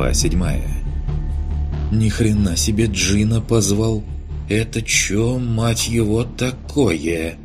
Глава седьмая. Ни хрена себе Джина позвал. Это чё, мать его, такое?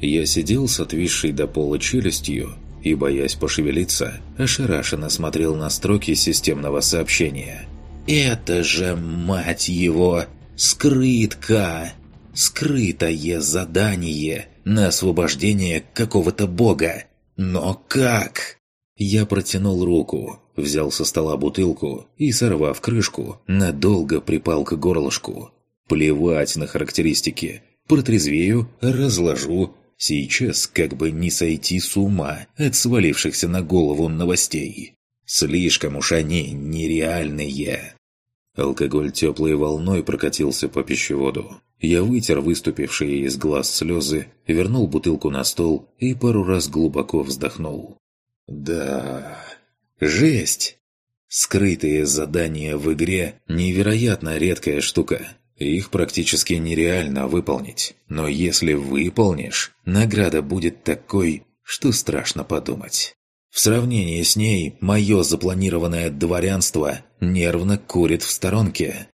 Я сидел с отвисшей до пола челюстью и, боясь пошевелиться, ошарашенно смотрел на строки системного сообщения. «Это же, мать его, скрытка! Скрытое задание на освобождение какого-то бога! Но как?» Я протянул руку, взял со стола бутылку и, сорвав крышку, надолго припал к горлышку. Плевать на характеристики. Протрезвею, разложу. Сейчас как бы не сойти с ума от свалившихся на голову новостей. Слишком уж они нереальные. Алкоголь теплой волной прокатился по пищеводу. Я вытер выступившие из глаз слезы, вернул бутылку на стол и пару раз глубоко вздохнул. Да, жесть! Скрытые задания в игре – невероятно редкая штука. Их практически нереально выполнить. Но если выполнишь, награда будет такой, что страшно подумать. В сравнении с ней, мое запланированное дворянство нервно курит в сторонке.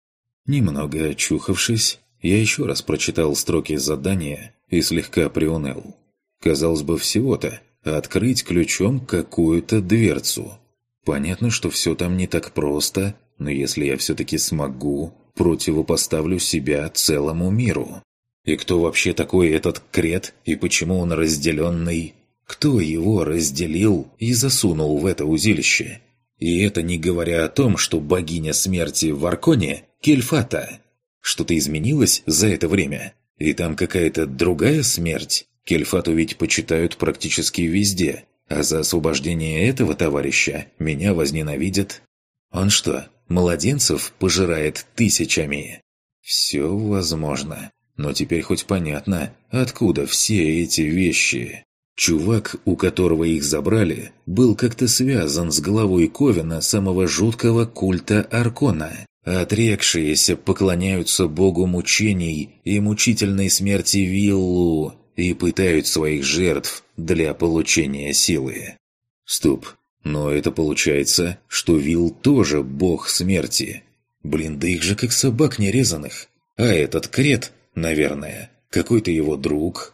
Немного очухавшись, я еще раз прочитал строки задания и слегка приуныл. Казалось бы, всего-то открыть ключом какую-то дверцу. Понятно, что все там не так просто, но если я все-таки смогу, противопоставлю себя целому миру. И кто вообще такой этот крет, и почему он разделенный? Кто его разделил и засунул в это узилище? И это не говоря о том, что богиня смерти в Арконе – Кельфата. Что-то изменилось за это время? И там какая-то другая смерть? Кельфату ведь почитают практически везде, а за освобождение этого товарища меня возненавидят. Он что, младенцев пожирает тысячами? Все возможно. Но теперь хоть понятно, откуда все эти вещи. Чувак, у которого их забрали, был как-то связан с главой Ковина самого жуткого культа Аркона. Отрекшиеся поклоняются богу мучений и мучительной смерти Виллу, и пытают своих жертв для получения силы. Стоп, но это получается, что Вил тоже бог смерти. Блин, да их же как собак нерезанных. А этот крет, наверное, какой-то его друг.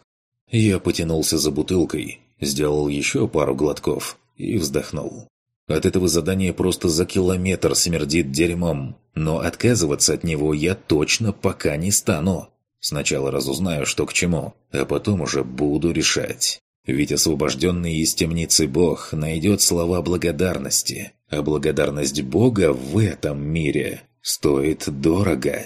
Я потянулся за бутылкой, сделал еще пару глотков и вздохнул. От этого задания просто за километр смердит дерьмом, но отказываться от него я точно пока не стану. Сначала разузнаю, что к чему, а потом уже буду решать. Ведь освобожденный из темницы Бог найдет слова благодарности, а благодарность Бога в этом мире стоит дорого.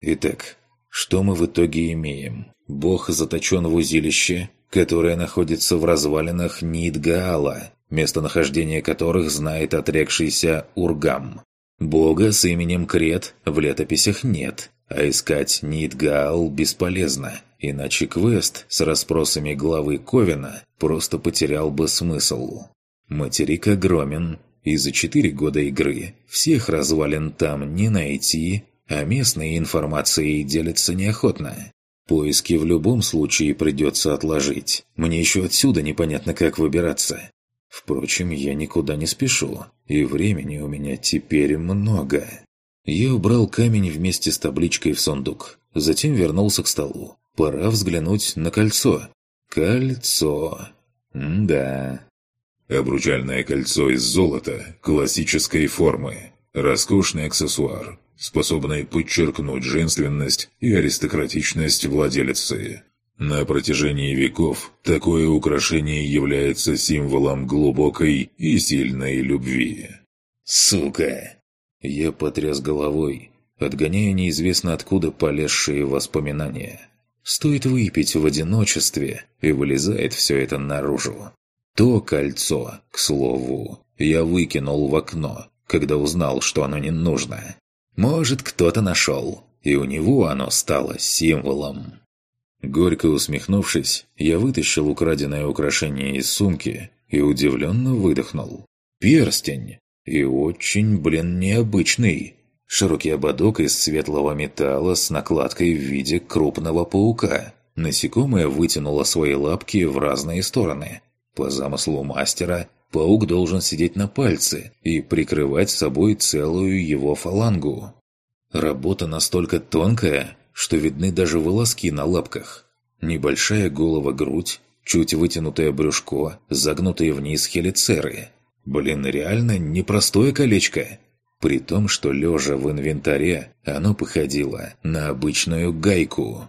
Итак, что мы в итоге имеем? Бог заточен в узилище, которое находится в развалинах Нидгаала, местонахождение которых знает отрекшийся Ургам. Бога с именем Крет в летописях нет, а искать Нидгаал бесполезно, иначе квест с расспросами главы Ковина просто потерял бы смысл. Материк огромен, и за четыре года игры всех развалин там не найти, а местной информацией делятся неохотно. Поиски в любом случае придется отложить. Мне еще отсюда непонятно, как выбираться. Впрочем, я никуда не спешу, и времени у меня теперь много. Я убрал камень вместе с табличкой в сундук. Затем вернулся к столу. Пора взглянуть на кольцо. Кольцо. М да. Обручальное кольцо из золота классической формы. Роскошный аксессуар, способный подчеркнуть женственность и аристократичность владелицы. На протяжении веков такое украшение является символом глубокой и сильной любви. «Сука!» Я потряс головой, отгоняя неизвестно откуда полезшие воспоминания. Стоит выпить в одиночестве, и вылезает все это наружу. То кольцо, к слову, я выкинул в окно, когда узнал, что оно не нужно. Может, кто-то нашел, и у него оно стало символом. Горько усмехнувшись, я вытащил украденное украшение из сумки и удивленно выдохнул. «Перстень! И очень, блин, необычный. Широкий ободок из светлого металла с накладкой в виде крупного паука. Насекомое вытянуло свои лапки в разные стороны. По замыслу мастера, паук должен сидеть на пальце и прикрывать собой целую его фалангу. Работа настолько тонкая, что видны даже волоски на лапках. Небольшая голова-грудь, чуть вытянутое брюшко, загнутые вниз хелицеры. Блин, реально непростое колечко. При том, что лежа в инвентаре, оно походило на обычную гайку.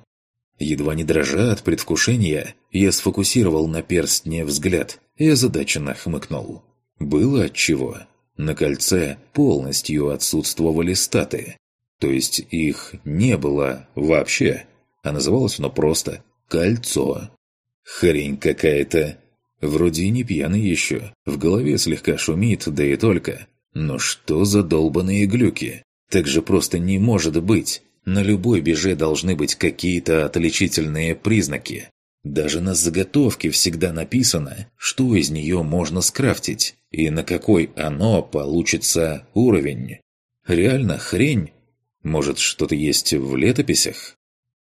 Едва не дрожа от предвкушения, я сфокусировал на перстне взгляд и озадаченно хмыкнул. Было отчего. На кольце полностью отсутствовали статы. То есть их не было вообще, а называлось оно просто «кольцо». Хрень какая-то. Вроде и не пьяный еще, в голове слегка шумит, да и только. Но что за долбаные глюки? Так же просто не может быть. На любой беже должны быть какие-то отличительные признаки. Даже на заготовке всегда написано, что из нее можно скрафтить и на какой оно получится уровень. Реально хрень. Может, что-то есть в летописях?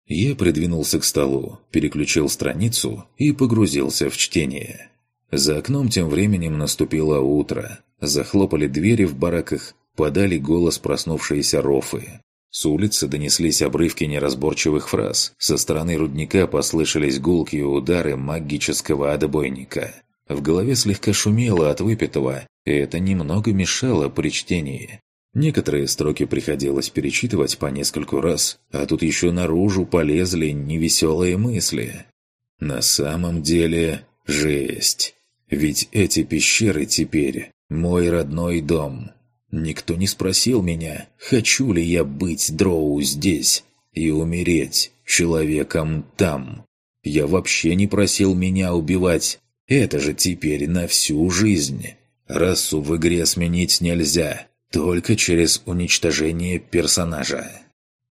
Я придвинулся к столу, переключил страницу и погрузился в чтение. За окном тем временем наступило утро. Захлопали двери в бараках, подали голос проснувшиеся рофы. С улицы донеслись обрывки неразборчивых фраз. Со стороны рудника послышались гулкие удары магического отбойника. В голове слегка шумело от выпитого, и это немного мешало при чтении. Некоторые строки приходилось перечитывать по нескольку раз, а тут еще наружу полезли невеселые мысли. На самом деле, жесть. Ведь эти пещеры теперь мой родной дом. Никто не спросил меня, хочу ли я быть дроу здесь и умереть человеком там. Я вообще не просил меня убивать. Это же теперь на всю жизнь. Расу в игре сменить нельзя, только через уничтожение персонажа.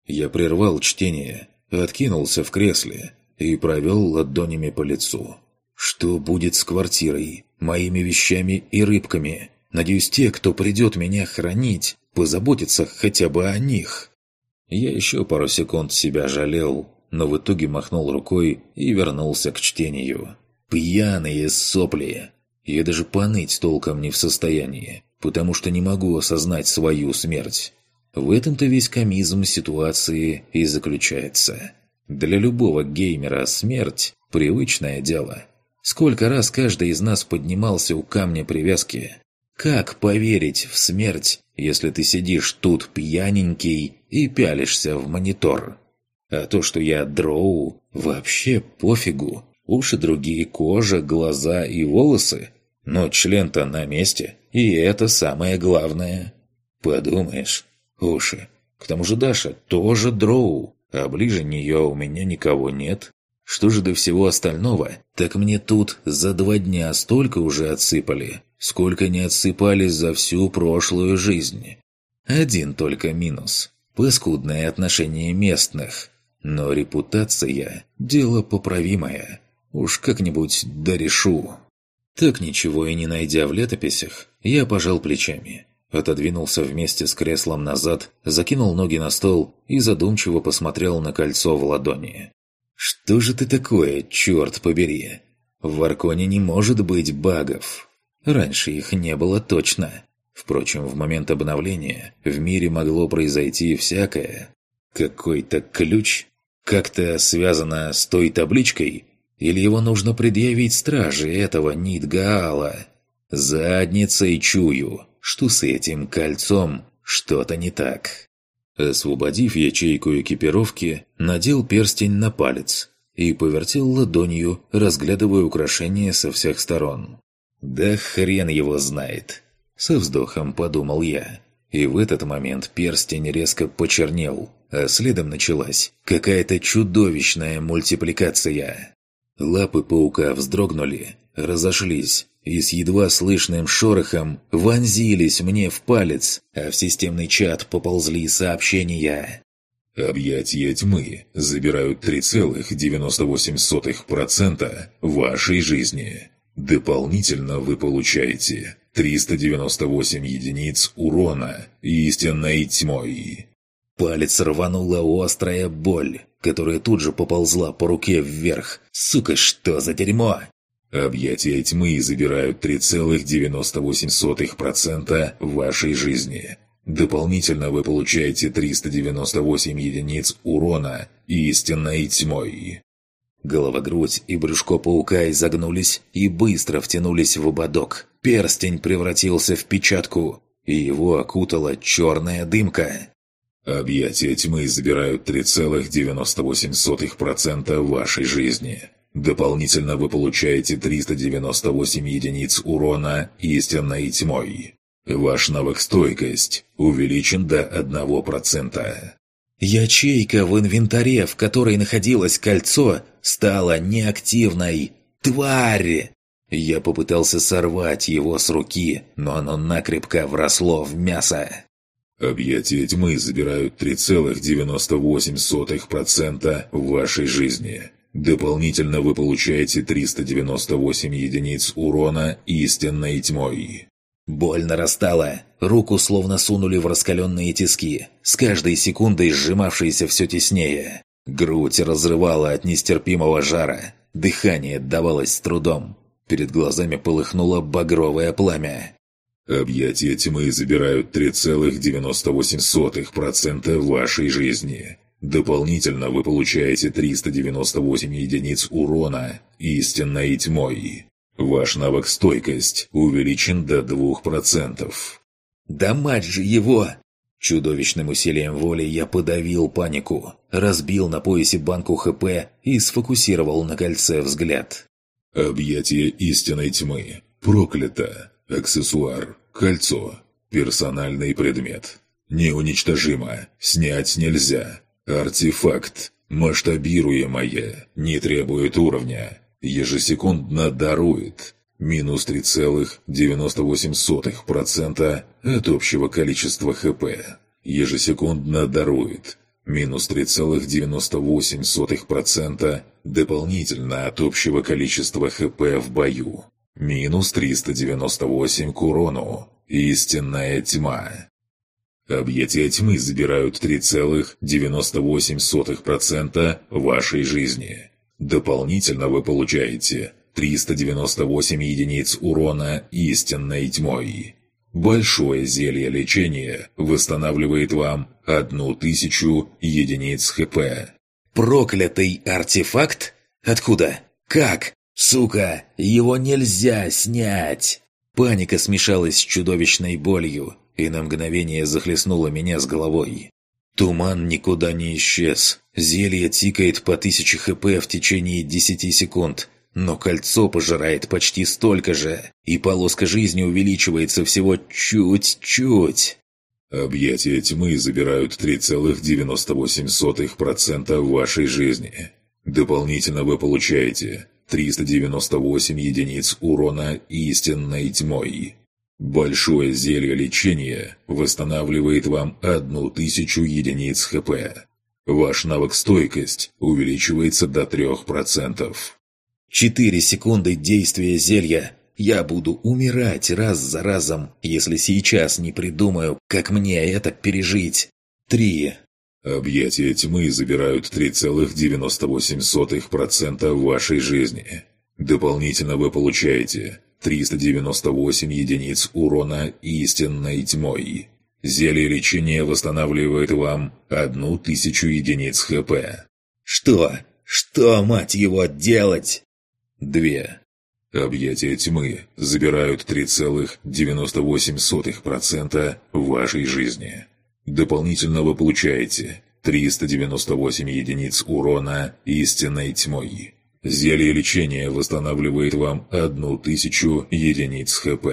Я прервал чтение, откинулся в кресле и провел ладонями по лицу. Что будет с квартирой, моими вещами и рыбками? Надеюсь, те, кто придет меня хранить, позаботятся хотя бы о них. Я еще пару секунд себя жалел, но в итоге махнул рукой и вернулся к чтению. Пьяные сопли. Я даже поныть толком не в состоянии, потому что не могу осознать свою смерть. В этом-то весь комизм ситуации и заключается. Для любого геймера смерть – привычное дело. Сколько раз каждый из нас поднимался у камня привязки, как поверить в смерть, если ты сидишь тут пьяненький и пялишься в монитор? А то, что я дроу, вообще пофигу. Уши другие, кожа, глаза и волосы. Но член-то на месте, и это самое главное. Подумаешь, уши. К тому же Даша тоже дроу, а ближе нее у меня никого нет. Что же до всего остального, так мне тут за два дня столько уже отсыпали, сколько не отсыпались за всю прошлую жизнь. Один только минус – паскудное отношение местных. Но репутация – дело поправимое. Уж как-нибудь дорешу. Так ничего и не найдя в летописях, я пожал плечами. Отодвинулся вместе с креслом назад, закинул ноги на стол и задумчиво посмотрел на кольцо в ладони. «Что же ты такое, черт побери? В Арконе не может быть багов!» Раньше их не было точно. Впрочем, в момент обновления в мире могло произойти всякое. Какой-то ключ? Как-то связано с той табличкой? Или его нужно предъявить страже этого Нидгаала? Задницей чую, что с этим кольцом что-то не так. Освободив ячейку экипировки, надел перстень на палец и повертел ладонью, разглядывая украшение со всех сторон. «Да хрен его знает!» Со вздохом подумал я. И в этот момент перстень резко почернел, а следом началась какая-то чудовищная мультипликация. Лапы паука вздрогнули, разошлись и с едва слышным шорохом вонзились мне в палец, а в системный чат поползли сообщения. Объятия тьмы забирают 3,98% вашей жизни. Дополнительно вы получаете 398 единиц урона истинной тьмой. Палец рванула острая боль, которая тут же поползла по руке вверх. Сука, что за дерьмо? Объятия тьмы забирают 3,98% вашей жизни. Дополнительно вы получаете 398 единиц урона истинной тьмой. Голова-грудь и брюшко паука изогнулись и быстро втянулись в ободок. Перстень превратился в печатку, и его окутала черная дымка. Объятия тьмы забирают 3,98% вашей жизни. Дополнительно вы получаете 398 единиц урона истинной тьмой. Ваш навык «Стойкость» увеличен до 1%. Ячейка в инвентаре, в которой находилось кольцо, стала неактивной. Тварь! Я попытался сорвать его с руки, но оно накрепко вросло в мясо. Объятия тьмы забирают 3,98% вашей жизни. Дополнительно вы получаете 398 единиц урона истинной тьмой. Боль нарастала, руку словно сунули в раскаленные тиски, с каждой секундой сжимавшейся все теснее. Грудь разрывала от нестерпимого жара, дыхание давалось с трудом. Перед глазами полыхнуло багровое пламя. Объятия тьмы забирают 3,98% вашей жизни. Дополнительно вы получаете 398 единиц урона истинной тьмой. Ваш навык «Стойкость» увеличен до 2%. «Да мать же его!» Чудовищным усилием воли я подавил панику, разбил на поясе банку ХП и сфокусировал на кольце взгляд. «Объятие истинной тьмы. Проклято. Аксессуар. Кольцо. Персональный предмет. Неуничтожимо. Снять нельзя. Артефакт. Масштабируемое. Не требует уровня. Ежесекундно дарует. Минус 3,98% от общего количества ХП. Ежесекундно дарует. Минус 3,98% дополнительно от общего количества ХП в бою. Минус 398 к урону. Истинная тьма. Объятия тьмы забирают 3,98% вашей жизни. Дополнительно вы получаете 398 единиц урона истинной тьмой. Большое зелье лечения восстанавливает вам одну тысячу единиц ХП. Проклятый артефакт? Откуда? Как? Сука, его нельзя снять! Паника смешалась с чудовищной болью и на мгновение захлестнула меня с головой. Туман никуда не исчез. Зелье тикает по тысяче хп в течение десяти секунд, но кольцо пожирает почти столько же, и полоска жизни увеличивается всего чуть-чуть. Объятия тьмы забирают 3,98% вашей жизни. Дополнительно вы получаете 398 единиц урона истинной тьмой. Большое зелье лечения восстанавливает вам одну тысячу единиц ХП. Ваш навык «Стойкость» увеличивается до 3%. Четыре секунды действия зелья. Я буду умирать раз за разом, если сейчас не придумаю, как мне это пережить. Три. Объятия тьмы забирают 3,98% вашей жизни. Дополнительно вы получаете 398 единиц урона истинной тьмой. Зелье лечения восстанавливает вам одну тысячу единиц ХП. Что? Что, мать его, делать? Две. Объятия тьмы забирают 3,98% вашей жизни. Дополнительно вы получаете 398 единиц урона истинной тьмой. Зелье лечения восстанавливает вам одну тысячу единиц ХП.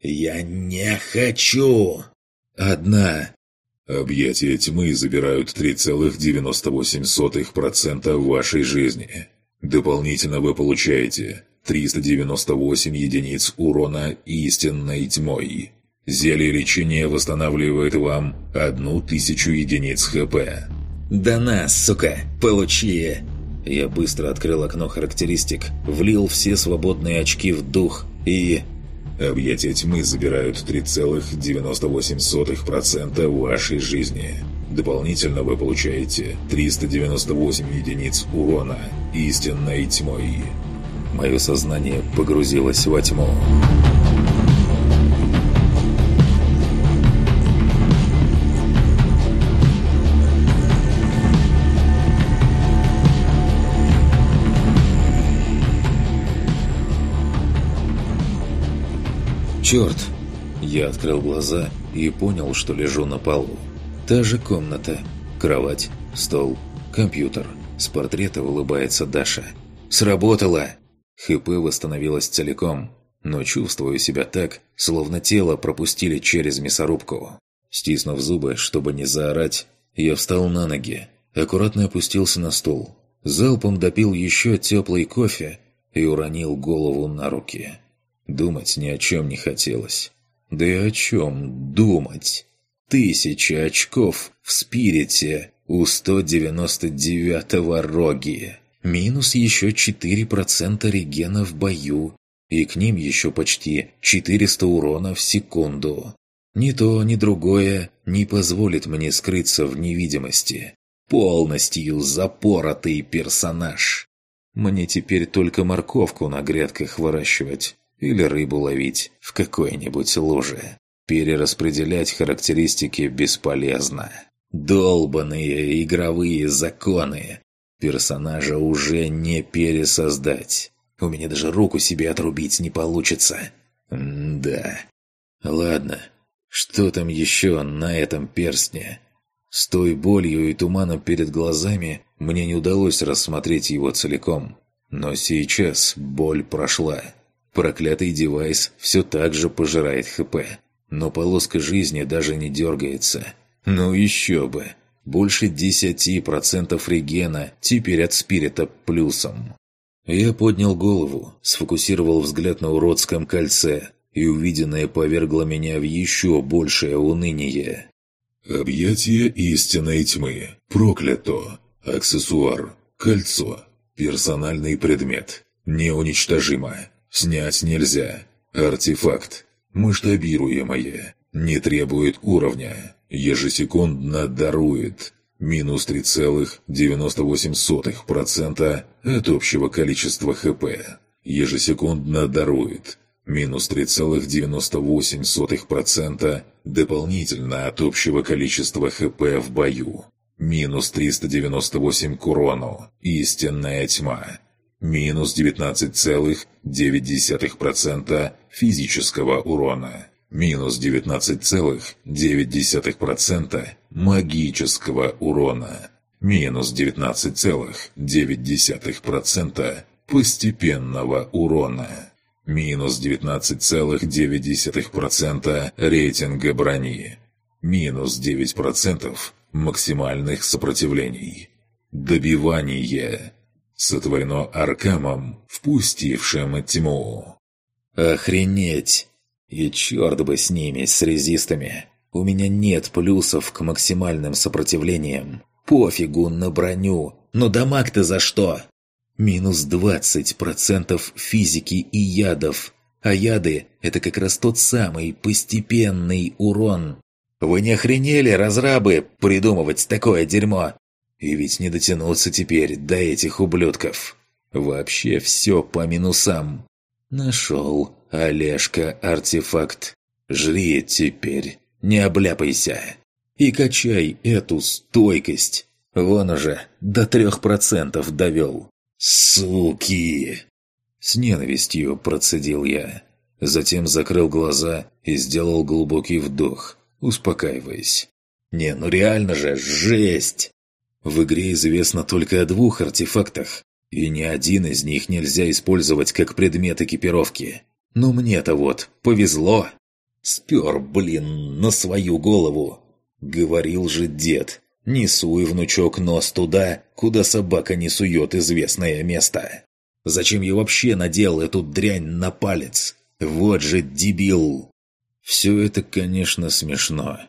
«Я не хочу!» «Одна!» Объятия тьмы забирают 3,98% вашей жизни. Дополнительно вы получаете 398 единиц урона истинной тьмой. Зелье лечения восстанавливает вам одну тысячу единиц ХП. «Да на, сука, получи!» Я быстро открыл окно характеристик, влил все свободные очки в дух и... Объятия тьмы забирают 3,98% вашей жизни. Дополнительно вы получаете 398 единиц урона истинной тьмой. Мое сознание погрузилось во тьму. «Черт!» Я открыл глаза и понял, что лежу на полу. Та же комната. Кровать, стол, компьютер. С портрета улыбается Даша. «Сработало!» ХП восстановилось целиком, но чувствую себя так, словно тело пропустили через мясорубку. Стиснув зубы, чтобы не заорать, я встал на ноги, аккуратно опустился на стул, залпом допил еще теплый кофе и уронил голову на руки. Думать ни о чем не хотелось. Да и о чем думать? Тысяча очков в спирите у 199-го роги. Минус еще 4% регена в бою. И к ним еще почти 400 урона в секунду. Ни то, ни другое не позволит мне скрыться в невидимости. Полностью запоротый персонаж. Мне теперь только морковку на грядках выращивать или рыбу ловить в какой-нибудь луже. Перераспределять характеристики бесполезно. Долбаные игровые законы. Персонажа уже не пересоздать. У меня даже руку себе отрубить не получится. М да. Ладно. Что там еще на этом перстне? С той болью и туманом перед глазами мне не удалось рассмотреть его целиком. Но сейчас боль прошла. Проклятый девайс все так же пожирает ХП, но полоска жизни даже не дергается. Ну еще бы! Больше 10% регена теперь от спирита плюсом. Я поднял голову, сфокусировал взгляд на уродском кольце, и увиденное повергло меня в еще большее уныние. «Объятие истинной тьмы. Проклято. Аксессуар. Кольцо. Персональный предмет. Неуничтожимо. Снять нельзя. Артефакт. Масштабируемое. Не требует уровня. Ежесекундно дарует. Минус 3,98% от общего количества ХП. Ежесекундно дарует. Минус 3,98% дополнительно от общего количества ХП в бою. Минус 398 к урону. Истинная тьма минус 19,9% физического урона, минус 19,9% магического урона, минус 19,9% постепенного урона, минус 19,9% рейтинга брони, минус 9% максимальных сопротивлений. Добивание сотворено Аркамом, впустившим тьму. Охренеть! И черт бы с ними, с резистами. У меня нет плюсов к максимальным сопротивлениям. Пофигу на броню. Но дамаг-то за что? Минус 20% физики и ядов. А яды – это как раз тот самый постепенный урон. Вы не охренели, разрабы, придумывать такое дерьмо? И ведь не дотянуться теперь до этих ублюдков. Вообще все по минусам. Нашел, Олежка, артефакт. Жри теперь, не обляпайся. И качай эту стойкость. Вон уже до трех процентов довел. Суки! С ненавистью процедил я. Затем закрыл глаза и сделал глубокий вдох, успокаиваясь. «Не, ну реально же, жесть! В игре известно только о двух артефактах, и ни один из них нельзя использовать как предмет экипировки. Но мне-то вот повезло. Спер, блин, на свою голову. Говорил же дед, не суй, внучок, нос туда, куда собака не сует известное место. Зачем я вообще надел эту дрянь на палец? Вот же дебил! Все это, конечно, смешно.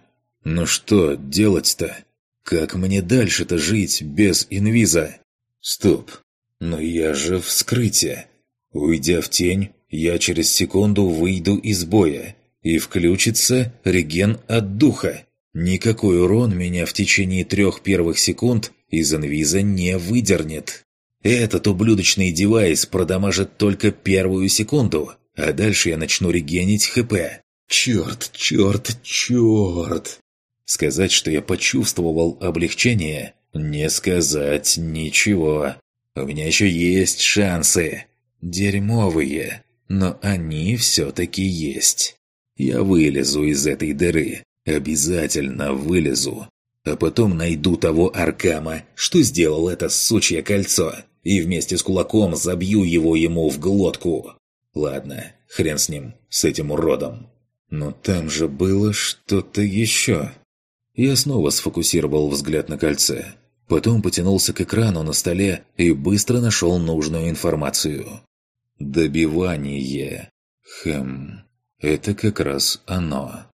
Но что делать-то? Как мне дальше-то жить без инвиза? Стоп. Но я же вскрытие. Уйдя в тень, я через секунду выйду из боя. И включится реген от духа. Никакой урон меня в течение трех первых секунд из инвиза не выдернет. Этот ублюдочный девайс продамажит только первую секунду, а дальше я начну регенить ХП. Черт, черт, черт! Сказать, что я почувствовал облегчение, не сказать ничего. У меня еще есть шансы. Дерьмовые, но они все-таки есть. Я вылезу из этой дыры. Обязательно вылезу. А потом найду того Аркама, что сделал это сучье кольцо, и вместе с кулаком забью его ему в глотку. Ладно, хрен с ним, с этим уродом. Но там же было что-то еще. Я снова сфокусировал взгляд на кольце. Потом потянулся к экрану на столе и быстро нашел нужную информацию. Добивание. Хм, это как раз оно.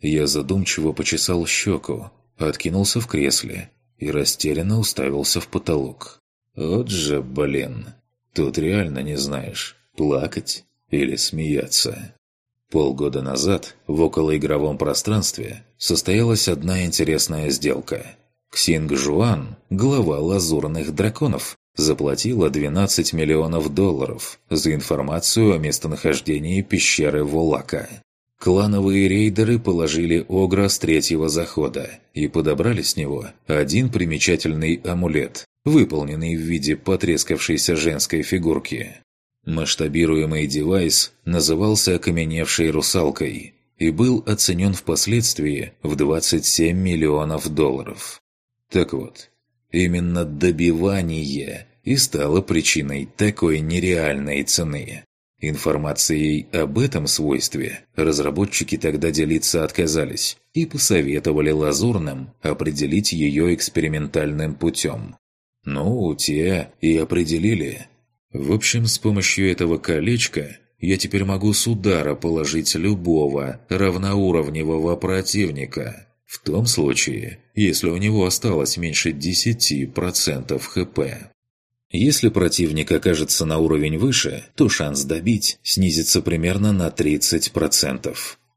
Я задумчиво почесал щеку, откинулся в кресле и растерянно уставился в потолок. Вот же, блин, тут реально не знаешь, плакать или смеяться. Полгода назад в околоигровом пространстве состоялась одна интересная сделка. Ксинг Жуан, глава лазурных драконов, заплатила 12 миллионов долларов за информацию о местонахождении пещеры Волака. Клановые рейдеры положили Огра с третьего захода и подобрали с него один примечательный амулет, выполненный в виде потрескавшейся женской фигурки. Масштабируемый девайс назывался «окаменевшей русалкой» и был оценен впоследствии в 27 миллионов долларов. Так вот, Именно добивание и стало причиной такой нереальной цены. Информацией об этом свойстве разработчики тогда делиться отказались и посоветовали лазурным определить ее экспериментальным путем. Ну, те и определили. В общем, с помощью этого колечка я теперь могу с удара положить любого равноуровневого противника – в том случае, если у него осталось меньше 10% ХП. Если противник окажется на уровень выше, то шанс добить снизится примерно на 30%.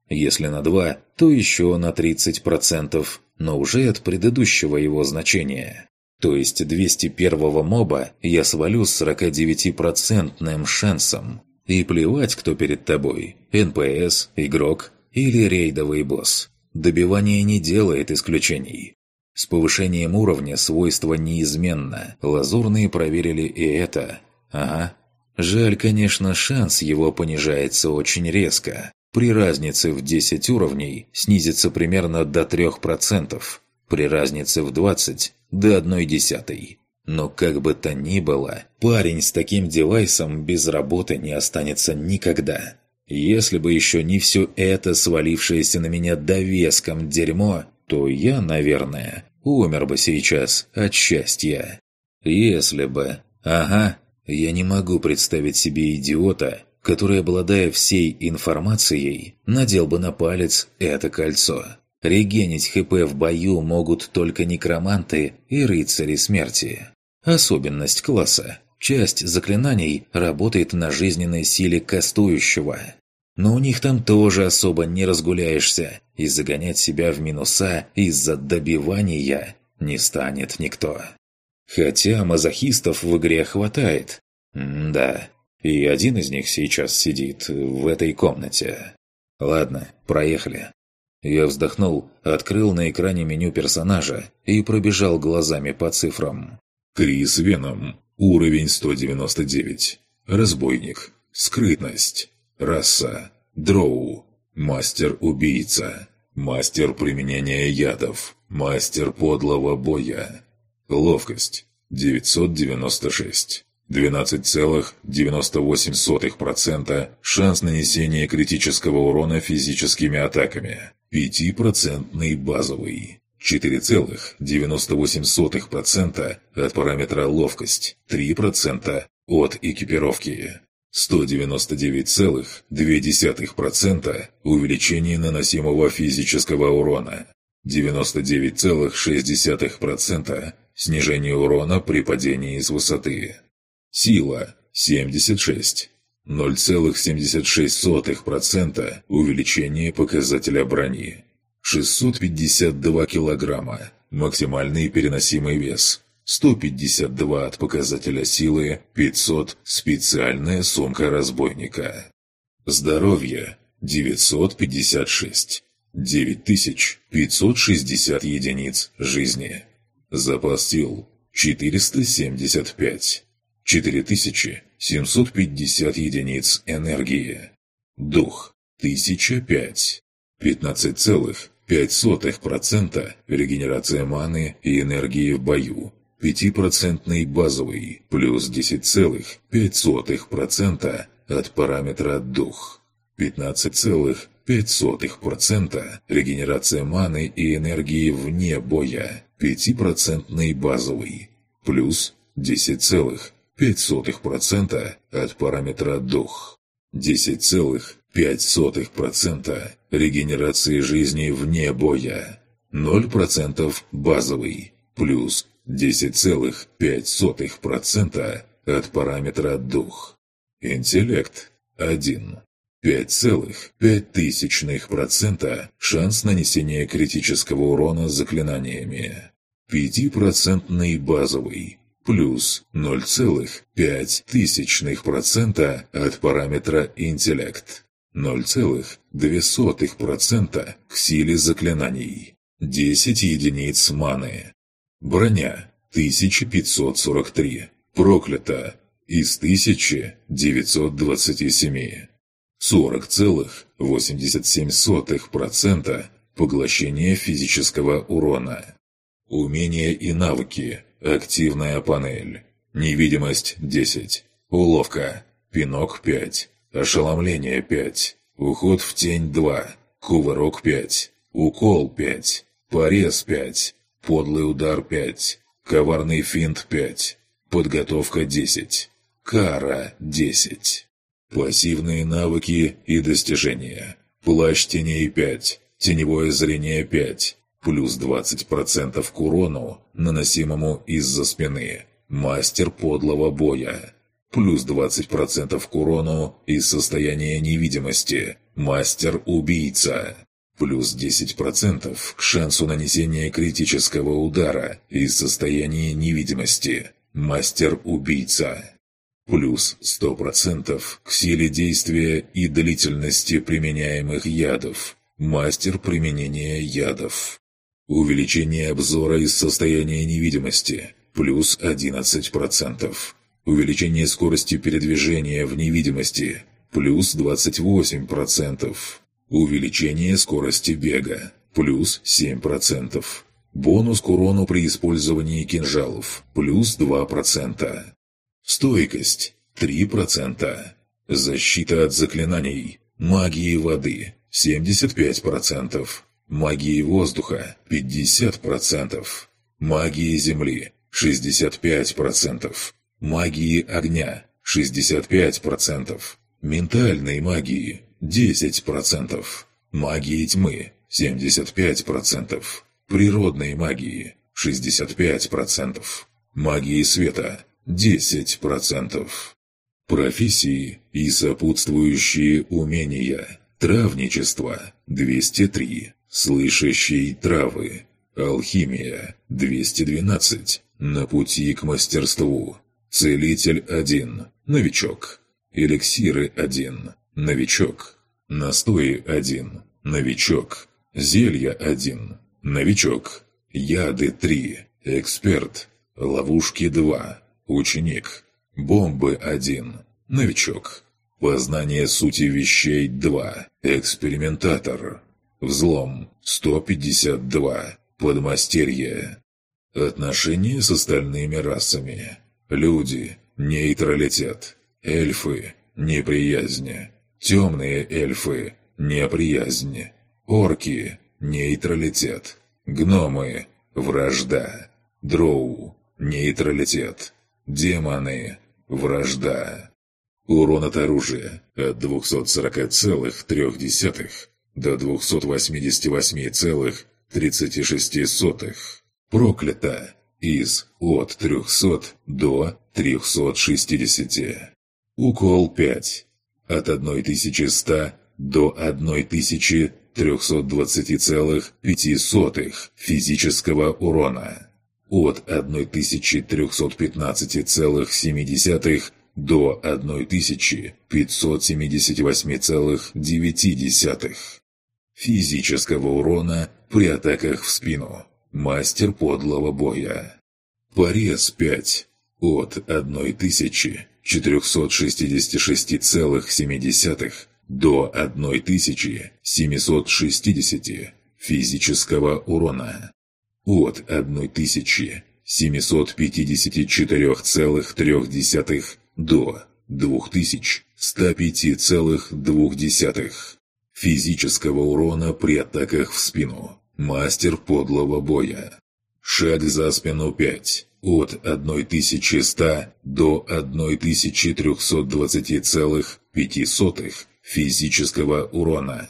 Если на 2, то еще на 30%, но уже от предыдущего его значения. То есть 201-го моба я свалю с 49% шансом. И плевать, кто перед тобой – НПС, игрок или рейдовый босс. Добивание не делает исключений. С повышением уровня свойство неизменно. Лазурные проверили и это. Ага. Жаль, конечно, шанс его понижается очень резко. При разнице в 10 уровней снизится примерно до 3%. При разнице в 20 – до 1 десятой. Но как бы то ни было, парень с таким девайсом без работы не останется никогда. Если бы еще не все это свалившееся на меня довеском дерьмо, то я, наверное, умер бы сейчас от счастья. Если бы... Ага, я не могу представить себе идиота, который, обладая всей информацией, надел бы на палец это кольцо. Регенить ХП в бою могут только некроманты и рыцари смерти. Особенность класса. Часть заклинаний работает на жизненной силе кастующего. Но у них там тоже особо не разгуляешься, и загонять себя в минуса из-за добивания не станет никто. Хотя мазохистов в игре хватает. М да, и один из них сейчас сидит в этой комнате. Ладно, проехали. Я вздохнул, открыл на экране меню персонажа и пробежал глазами по цифрам. Крис Веном. Уровень 199. Разбойник. Скрытность. Раса. Дроу. Мастер-убийца. Мастер применения ядов. Мастер подлого боя. Ловкость. 996. 12,98% шанс нанесения критического урона физическими атаками. 5% базовый. 4,98% от параметра ловкость. 3% от экипировки. 199,2% увеличение наносимого физического урона, 99,6% снижение урона при падении с высоты. Сила – 76. 0,76% увеличение показателя брони. 652 килограмма. Максимальный переносимый вес 152 от показателя силы, 500 – специальная сумка разбойника. Здоровье – 956. 9560 единиц жизни. Запас сил – 475. 4750 единиц энергии. Дух – 1005. 15,5% регенерация маны и энергии в бою. 5% базовый плюс 10,5% от параметра дух. 15,5% регенерация маны и энергии вне боя. 5% базовый плюс 10,5% от параметра дух. 10,5% регенерации жизни вне боя. 0% базовый плюс 10,5% от параметра дух. Интеллект – 1. 5,5% шанс нанесения критического урона заклинаниями. 5% базовый, плюс 0,5% от параметра интеллект. 0,2% к силе заклинаний. 10 единиц маны. Броня 1543. Проклято из 1927. 40,87% поглощения физического урона. Умения и навыки. Активная панель. Невидимость 10. Уловка. Пинок 5. Ошеломление 5. Уход в тень 2. Кувырок 5. Укол 5. Порез 5. Подлый удар 5. Коварный финт 5. Подготовка 10. Кара 10. Пассивные навыки и достижения. Плащ теней 5. Теневое зрение 5. Плюс 20% к урону, наносимому из-за спины. Мастер подлого боя. Плюс 20% к урону из состояния невидимости. Мастер-убийца. Плюс 10% к шансу нанесения критического удара из состояния невидимости. Мастер-убийца плюс 100% к силе действия и длительности применяемых ядов. Мастер применения ядов. Увеличение обзора из состояния невидимости плюс 11%. Увеличение скорости передвижения в невидимости плюс 28%. Увеличение скорости бега плюс 7%. Бонус к урону при использовании кинжалов плюс 2%. Стойкость – 3%. Защита от заклинаний. Магии воды – 75%. Магии воздуха – 50%. Магии земли – 65%. Магии огня – 65%. Ментальной магии – 10%. Магии тьмы – 75%. Природной магии – 65%. Магии света 10%. Профессии и сопутствующие умения. Травничество – 203. Слышащий травы. Алхимия – 212. На пути к мастерству. Целитель – 1. Новичок. Эликсиры – 1. Новичок. Настои – 1. Новичок. Зелья – 1. Новичок. Яды – 3. Эксперт. Ловушки – 2. Ученик. Бомбы 1. Новичок. Познание сути вещей 2. Экспериментатор. Взлом 152. Подмастерье. Отношения с остальными расами. Люди. Нейтралитет. Эльфы. Неприязнь. Темные эльфы. Неприязнь. Орки. Нейтралитет. Гномы. Вражда. Дроу. Нейтралитет. Демоны. Вражда. Урон от оружия от 240,3 до 288,36. Проклято из от 300 до 360. Укол 5. От 1100 до 1320,5 физического урона. от 1315,7 до 1578,9. Физического урона при атаках в спину. Мастер подлого боя. Порез 5 от 1466,7 до 1760 физического урона. От 1754,3 до 2105,2 физического урона при атаках в спину. Мастер подлого боя. Шаг за спину 5. От 1100 до 1320,5 физического урона.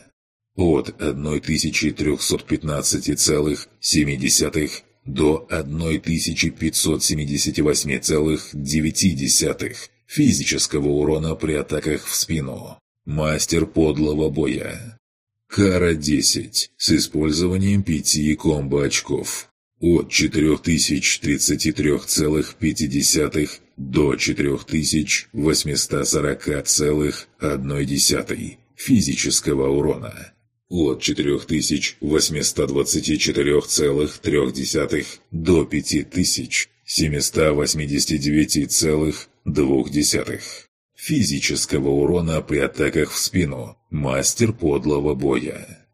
От 1315,7 до 1578,9 физического урона при атаках в спину. Мастер подлого боя. Кара 10 с использованием 5 комбо-очков. От 4033,5 до 4840,1 физического урона. От 4824,3 до 5789,2 физического урона при атаках в спину. Мастер подлого боя.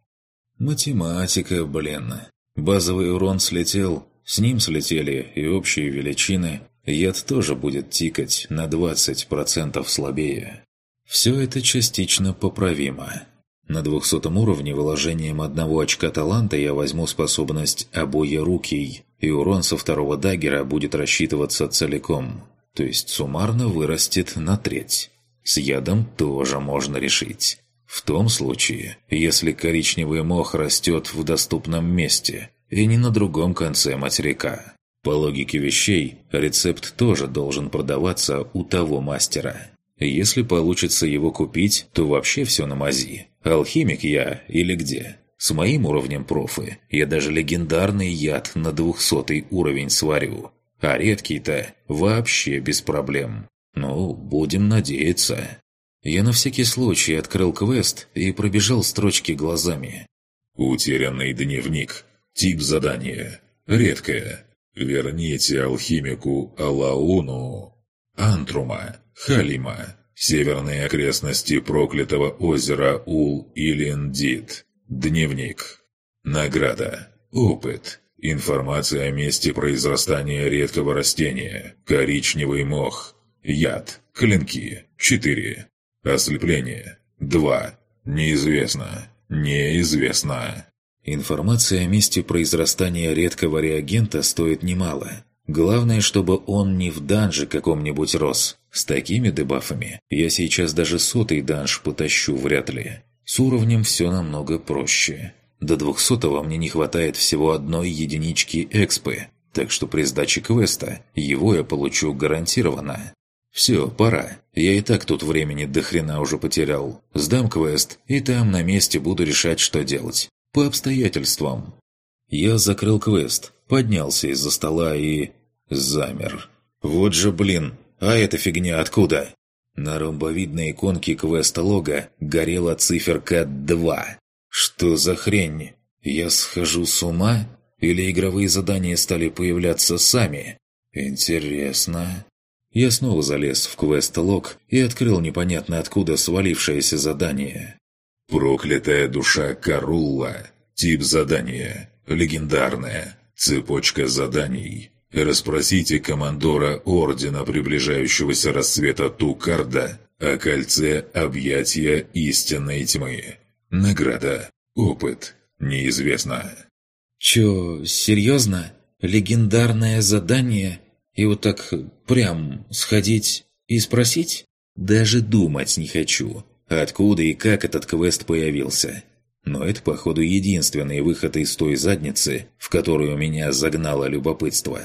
Математика, блин. Базовый урон слетел, с ним слетели и общие величины. Яд тоже будет тикать на 20% слабее. Все это частично поправимо. На 200 уровне выложением одного очка таланта я возьму способность «Обоерукий», и урон со второго даггера будет рассчитываться целиком, то есть суммарно вырастет на треть. С ядом тоже можно решить. В том случае, если коричневый мох растет в доступном месте и не на другом конце материка. По логике вещей, рецепт тоже должен продаваться у того мастера. Если получится его купить, то вообще все на мази. Алхимик я или где? С моим уровнем профы я даже легендарный яд на двухсотый уровень сварю. А редкий-то вообще без проблем. Ну, будем надеяться. Я на всякий случай открыл квест и пробежал строчки глазами. «Утерянный дневник. Тип задания. Редкое. Верните алхимику Алауну. Антрума. Халима. Северные окрестности проклятого озера Ул-Илиндит. Дневник. Награда. Опыт. Информация о месте произрастания редкого растения. Коричневый мох. Яд. Клинки. 4. Ослепление. 2. Неизвестно. Неизвестно. Информация о месте произрастания редкого реагента стоит немало. Главное, чтобы он не в данже каком-нибудь рос. С такими дебафами я сейчас даже сотый данж потащу вряд ли. С уровнем все намного проще. До двухсотого мне не хватает всего одной единички экспы, так что при сдаче квеста его я получу гарантированно. Все, пора. Я и так тут времени до хрена уже потерял. Сдам квест, и там на месте буду решать, что делать. По обстоятельствам. Я закрыл квест, поднялся из-за стола и... замер. Вот же блин, а эта фигня откуда? На ромбовидной иконке квеста-лога горела циферка 2. Что за хрень? Я схожу с ума? Или игровые задания стали появляться сами? Интересно. Я снова залез в квест-лог и открыл непонятно откуда свалившееся задание. «Проклятая душа Карулла. Тип задания. Легендарная. Цепочка заданий. Расспросите командора Ордена приближающегося рассвета Тукарда о кольце объятия истинной тьмы. Награда. Опыт. Неизвестно. Чё, серьезно? Легендарное задание? И вот так прям сходить и спросить? Даже думать не хочу. Откуда и как этот квест появился? Но это, походу, единственный выход из той задницы, в которую меня загнало любопытство.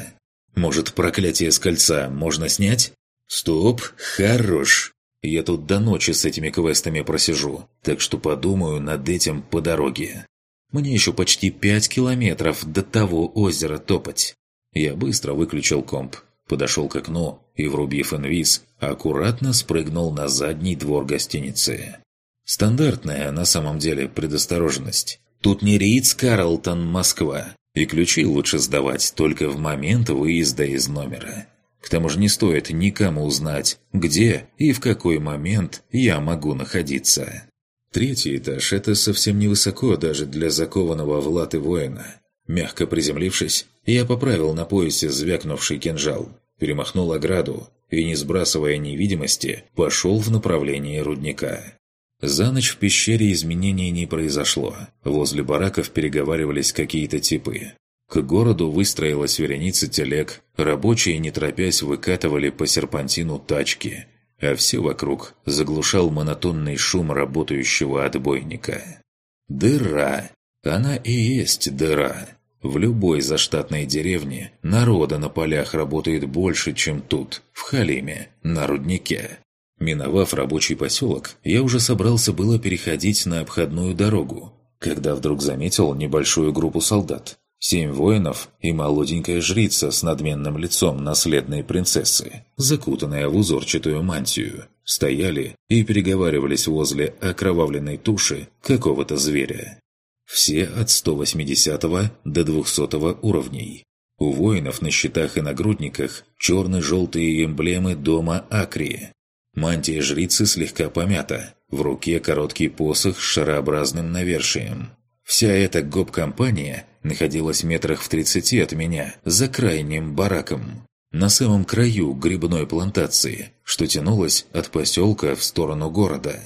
Может, проклятие с кольца можно снять? Стоп, хорош. Я тут до ночи с этими квестами просижу, так что подумаю над этим по дороге. Мне еще почти пять километров до того озера топать. Я быстро выключил комп, подошел к окну и, врубив инвиз, аккуратно спрыгнул на задний двор гостиницы. Стандартная на самом деле предосторожность. Тут не Ридс Карлтон, Москва, и ключи лучше сдавать только в момент выезда из номера. К тому же не стоит никому узнать, где и в какой момент я могу находиться. Третий этаж – это совсем невысоко даже для закованного в латы воина. Мягко приземлившись, я поправил на поясе звякнувший кинжал, перемахнул ограду и, не сбрасывая невидимости, пошел в направлении рудника. За ночь в пещере изменений не произошло. Возле бараков переговаривались какие-то типы. К городу выстроилась вереница телег, рабочие, не торопясь, выкатывали по серпантину тачки, а все вокруг заглушал монотонный шум работающего отбойника. Дыра. Она и есть дыра. В любой заштатной деревне народа на полях работает больше, чем тут, в Халиме, на руднике. Миновав рабочий поселок, я уже собрался было переходить на обходную дорогу, когда вдруг заметил небольшую группу солдат. Семь воинов и молоденькая жрица с надменным лицом наследной принцессы, закутанная в узорчатую мантию, стояли и переговаривались возле окровавленной туши какого-то зверя. Все от 180 до 200 уровней. У воинов на щитах и нагрудниках черно-желтые эмблемы дома Акрии. Мантия жрицы слегка помята, в руке короткий посох с шарообразным навершием. Вся эта гоп-компания находилась метрах в тридцати от меня, за крайним бараком, на самом краю грибной плантации, что тянулась от поселка в сторону города.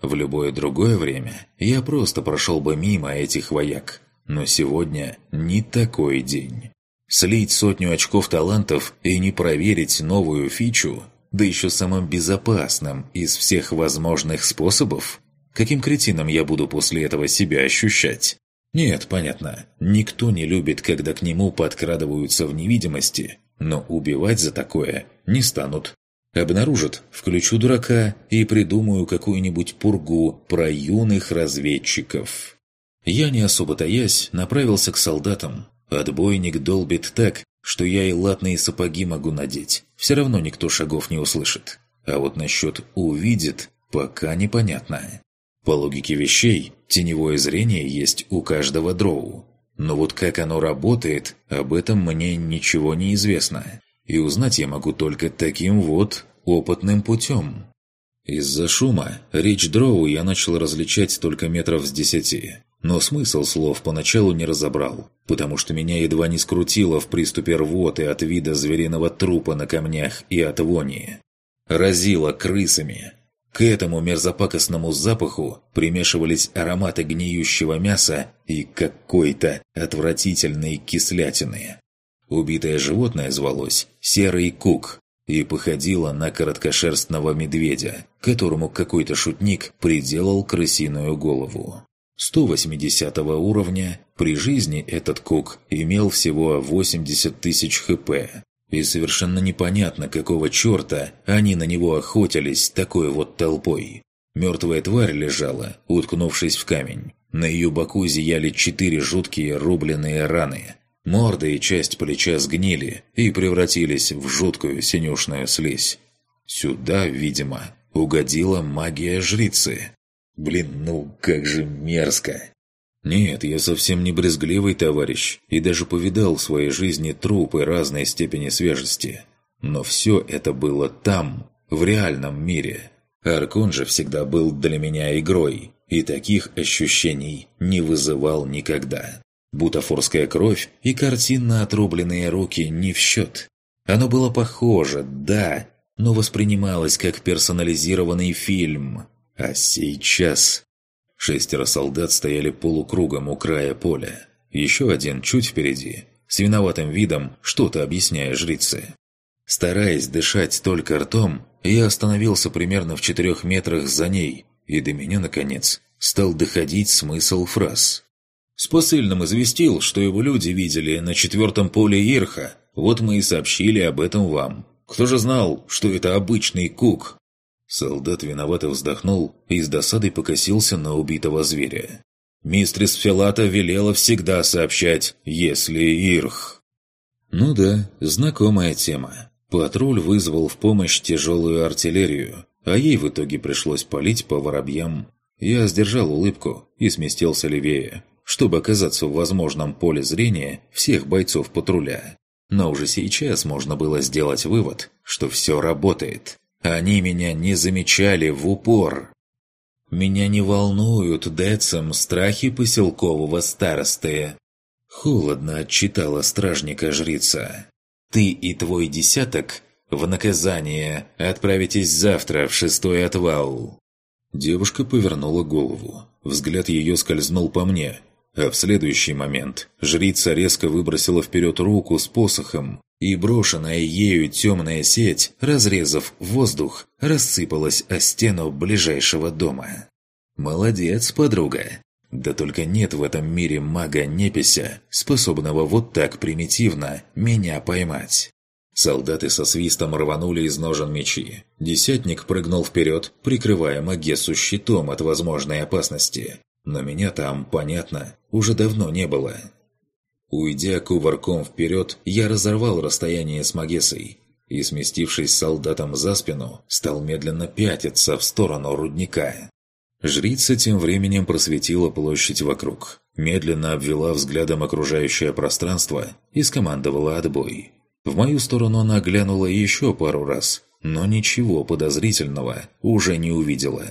В любое другое время я просто прошел бы мимо этих вояк, но сегодня не такой день. Слить сотню очков талантов и не проверить новую фичу да еще самым безопасным из всех возможных способов? Каким кретином я буду после этого себя ощущать? Нет, понятно, никто не любит, когда к нему подкрадываются в невидимости, но убивать за такое не станут. Обнаружат, включу дурака и придумаю какую-нибудь пургу про юных разведчиков. Я, не особо таясь, направился к солдатам. Отбойник долбит так, что я и латные сапоги могу надеть. Все равно никто шагов не услышит. А вот насчет «увидит» пока непонятно. По логике вещей, теневое зрение есть у каждого дроу. Но вот как оно работает, об этом мне ничего не известно. И узнать я могу только таким вот опытным путем. Из-за шума речь дроу я начал различать только метров с десяти. Но смысл слов поначалу не разобрал, потому что меня едва не скрутило в приступе рвоты от вида звериного трупа на камнях и от вони. Разило крысами. К этому мерзопакостному запаху примешивались ароматы гниющего мяса и какой-то отвратительной кислятины. Убитое животное звалось «серый кук» и походило на короткошерстного медведя, которому какой-то шутник приделал крысиную голову. 180 уровня, при жизни этот кук имел всего 80 тысяч хп, и совершенно непонятно, какого черта они на него охотились такой вот толпой. Мертвая тварь лежала, уткнувшись в камень. На ее боку зияли четыре жуткие рубленые раны. Морда и часть плеча сгнили и превратились в жуткую синюшную слизь. Сюда, видимо, угодила магия жрицы. Блин, ну как же мерзко. Нет, я совсем не брезгливый товарищ и даже повидал в своей жизни трупы разной степени свежести. Но все это было там, в реальном мире. Аркон же всегда был для меня игрой, и таких ощущений не вызывал никогда. Бутафорская кровь и картинно отрубленные руки не в счет. Оно было похоже, да, но воспринималось как персонализированный фильм – а сейчас... Шестеро солдат стояли полукругом у края поля. Еще один чуть впереди, с виноватым видом, что-то объясняя жрице. Стараясь дышать только ртом, я остановился примерно в четырех метрах за ней, и до меня, наконец, стал доходить смысл фраз. С посыльным известил, что его люди видели на четвертом поле Ирха, вот мы и сообщили об этом вам. Кто же знал, что это обычный кук, Солдат виновато вздохнул и с досадой покосился на убитого зверя. Мистрис Филата велела всегда сообщать, если Ирх. Ну да, знакомая тема. Патруль вызвал в помощь тяжелую артиллерию, а ей в итоге пришлось палить по воробьям. Я сдержал улыбку и сместился левее, чтобы оказаться в возможном поле зрения всех бойцов патруля. Но уже сейчас можно было сделать вывод, что все работает. Они меня не замечали в упор. Меня не волнуют децем страхи поселкового старосты. Холодно отчитала стражника жрица. Ты и твой десяток в наказание отправитесь завтра в шестой отвал. Девушка повернула голову. Взгляд ее скользнул по мне, а в следующий момент жрица резко выбросила вперед руку с посохом, и брошенная ею темная сеть, разрезав воздух, рассыпалась о стену ближайшего дома. «Молодец, подруга!» Да только нет в этом мире мага-непися, способного вот так примитивно меня поймать. Солдаты со свистом рванули из ножен мечи. Десятник прыгнул вперед, прикрывая Магессу щитом от возможной опасности. Но меня там, понятно, уже давно не было. Уйдя кувырком вперед, я разорвал расстояние с Магессой и, сместившись солдатом за спину, стал медленно пятиться в сторону рудника. Жрица тем временем просветила площадь вокруг, медленно обвела взглядом окружающее пространство и скомандовала отбой. В мою сторону она глянула еще пару раз, но ничего подозрительного уже не увидела.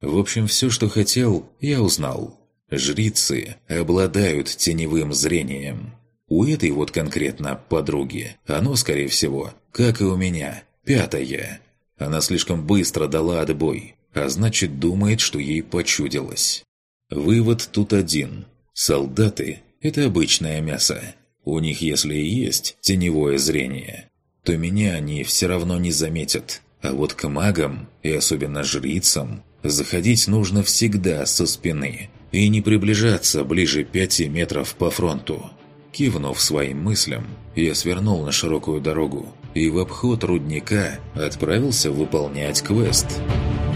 В общем, все, что хотел, я узнал. Жрицы обладают теневым зрением. У этой вот конкретно подруги оно, скорее всего, как и у меня, пятое. Она слишком быстро дала отбой, а значит думает, что ей почудилось. Вывод тут один. Солдаты – это обычное мясо. У них, если и есть теневое зрение, то меня они все равно не заметят. А вот к магам, и особенно жрицам, заходить нужно всегда со спины и не приближаться ближе пяти метров по фронту. Кивнув своим мыслям, я свернул на широкую дорогу и в обход рудника отправился выполнять квест –